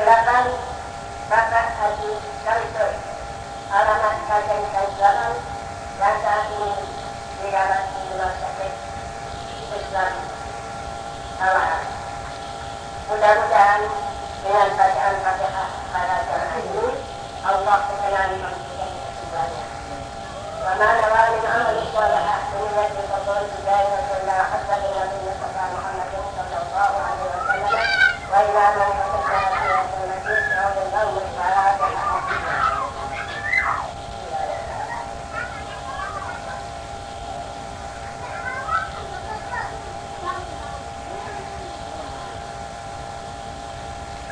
Selatan Bapak Haji Samsul alamat Kajian yang saat ini dirawat di rumah sakit Islam alam. Mudah-mudahan dengan bacaan pada jamaah ini Allah berkenan Memberikan semuanya. Wa min amali di kabul sallallahu alaihi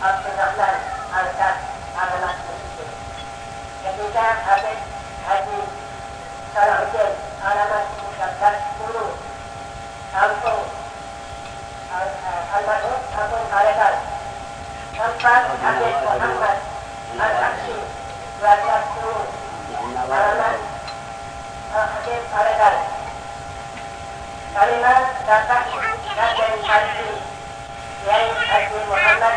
Abdurrahman Al-Kaf Alamat Mesir ketiga Adik Haji Salahuddin Alamat 1410 Kampung Almarhum Kampung Karekan Tempat Habib Muhammad Al-Aksi 1210 Alamat Habib Karekan Kalimat Bapak Raden Haji Yai Haji Muhammad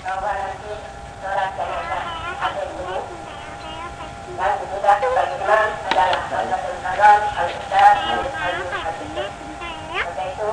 Nah. Nah. Eh, bahwa nanti jenazah ini dan adalah Al-Ustaz Al-Ustaz itu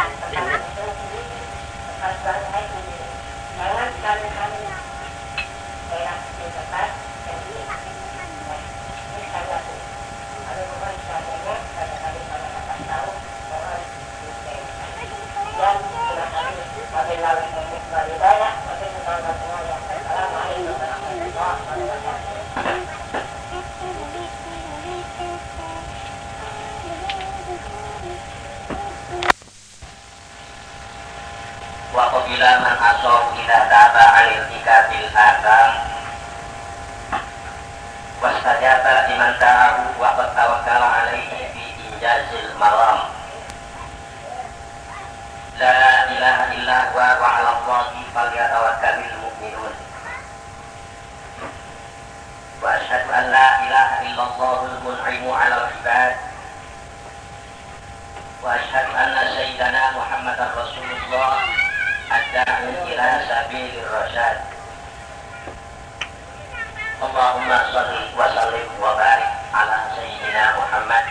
ila man asaf ila taba alil ikatil adam wastajata liman ta'ahu wa qad tawakkala alaihi fi ijazil maram. La ilaha illa huwa wa ala allahi falyatawakkalul mu'minun. Wa asyhadu an la ilaha illallahu al-mun'imu 'ala al-ibad. ilan sabil rosad Allahumma wa sallim wa barik ala sayyidina Muhammad.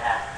that.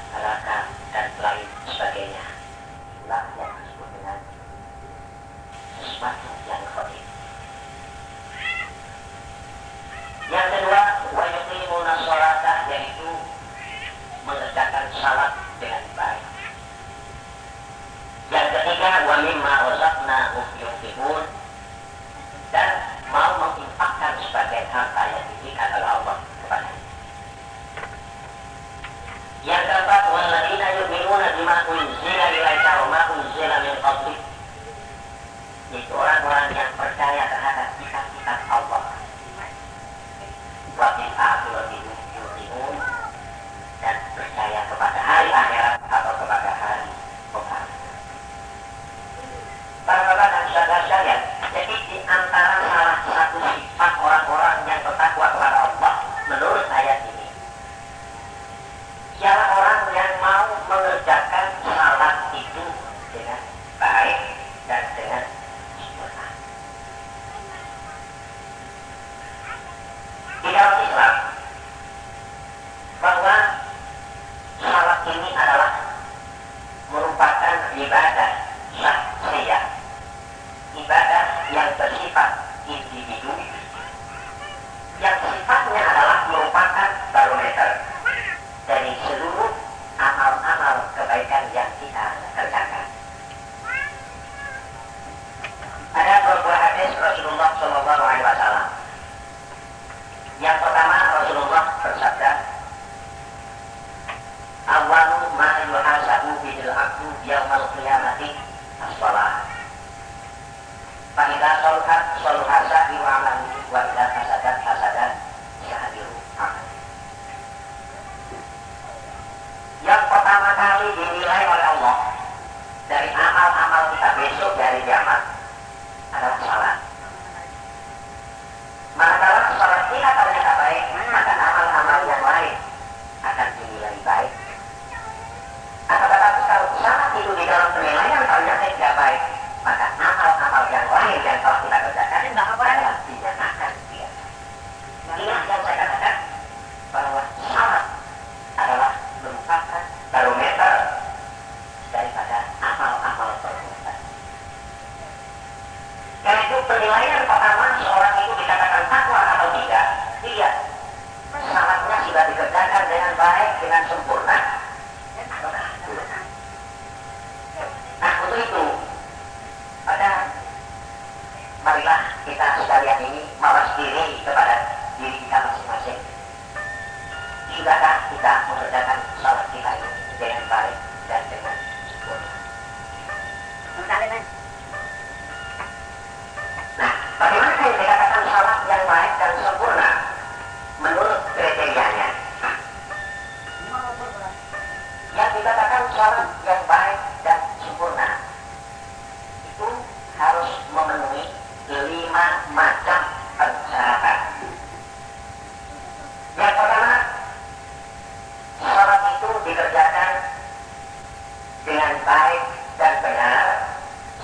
Baik dan benar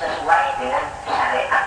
sesuai dengan syariat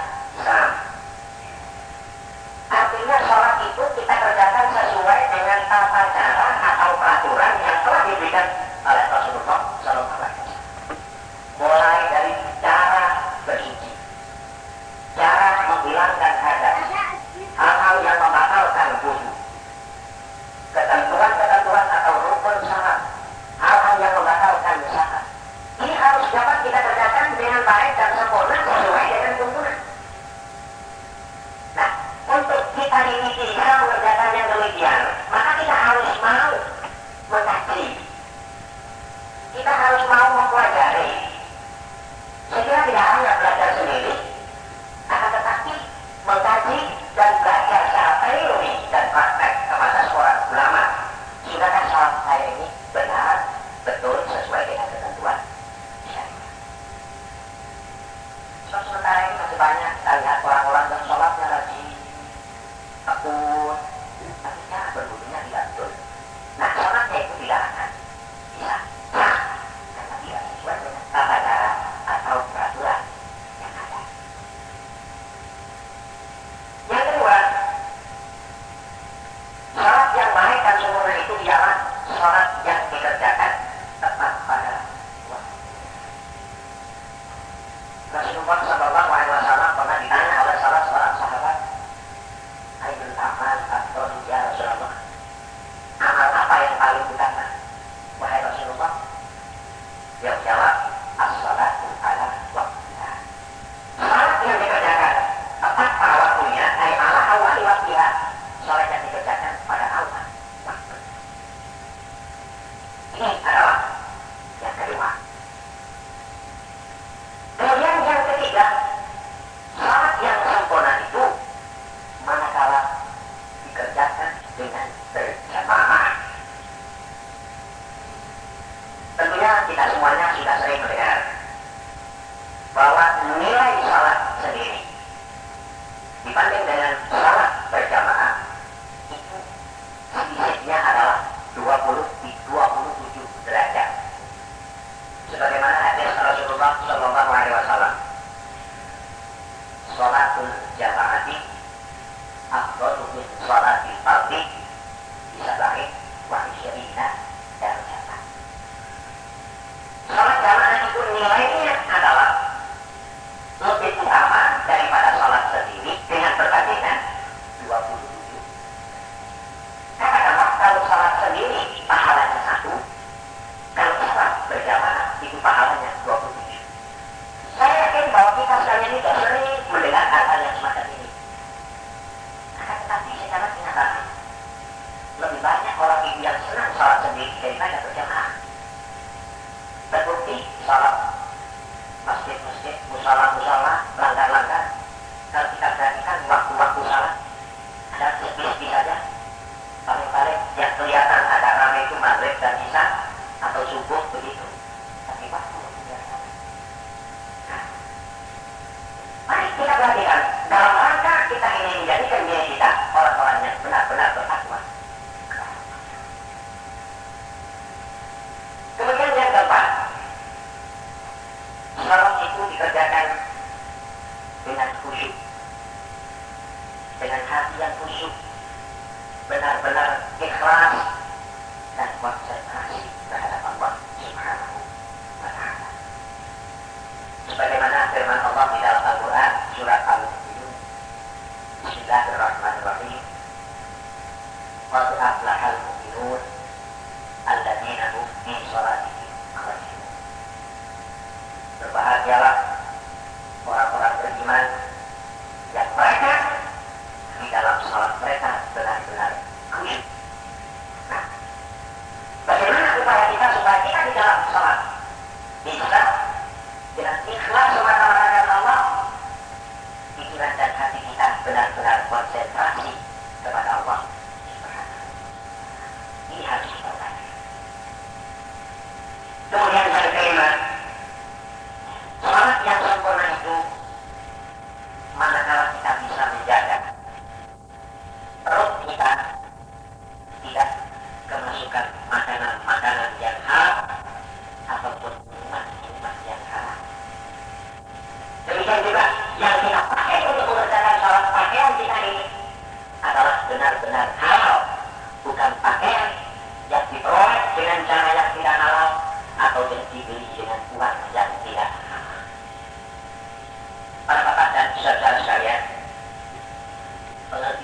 berlatihan dalam rangka kita ini menjadikan diri kita orang-orang yang benar-benar bertakwa. Kemudian yang keempat, sholat itu dikerjakan dengan khusyuk, dengan hati yang khusyuk, benar-benar ikhlas dan konsentrasi terhadap Allah Subhanahu wa Ta'ala. Sebagaimana firman Allah قد أفلح المؤمنون الذين هم في صلاتهم خاشعون berbahagialah orang-orang beriman yang mereka di dalam salat mereka benar-benar khusyuk. Nah, bagaimana upaya kita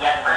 get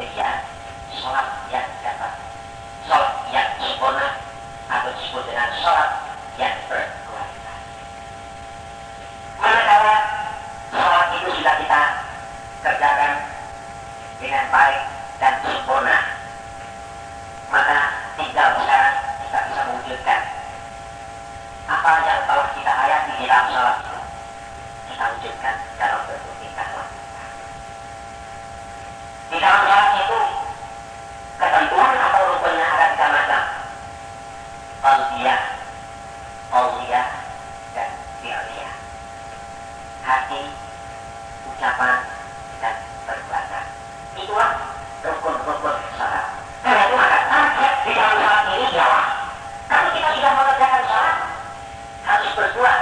ya, sholat yang dapat sholat yang sempurna atau disebut dengan sholat yang berkualitas. Manakala sholat itu sudah kita kerjakan dengan baik dan sempurna, maka tinggal sekarang kita bisa mewujudkan apa yang telah kita hayati di dalam sholat itu kita wujudkan dalam berkualitas. syarat syaratnya itu ketentuan atau rukunnya akan kita macam kalbiyah qauliyah dan fi'liyah hati ucapan dan perbuatan. Itulah rukun-rukun sholat. Karena itu maka target di dalam sholat ini ialah kalau kita sudah mengerjakan sholat harus berbuat.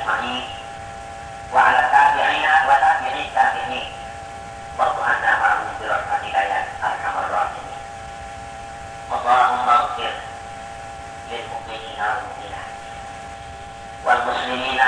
أجمعين وعلى تابعين وتابعي التابعين. وارضنا معهم برحمتك يا أرحم الراحمين. اللهم اغفر للمؤمنين والمؤمنات. والمسلمين